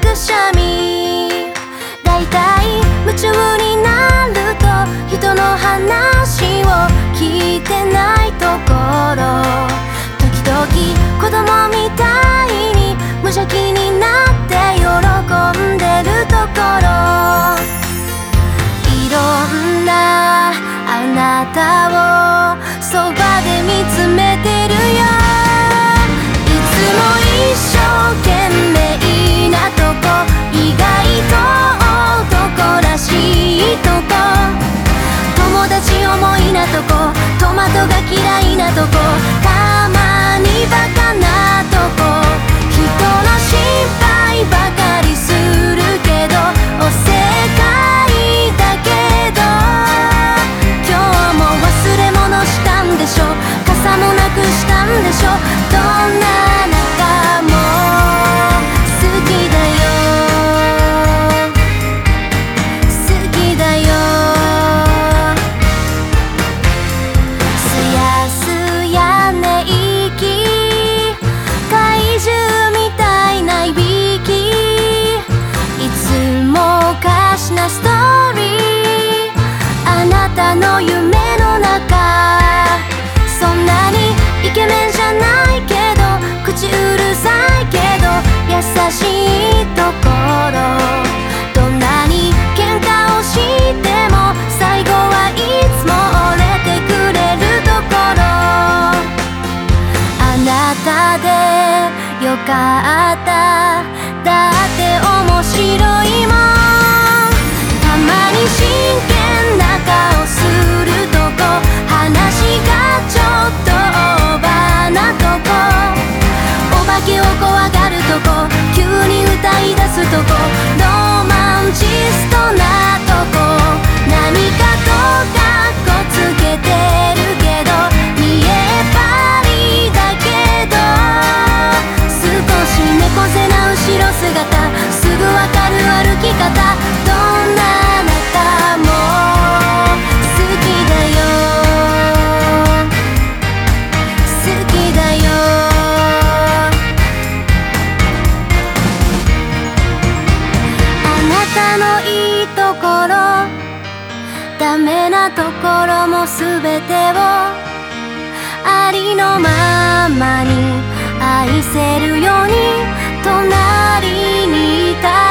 くしゃみ tocó. しいとところも全てをありのままに愛せるように隣にいた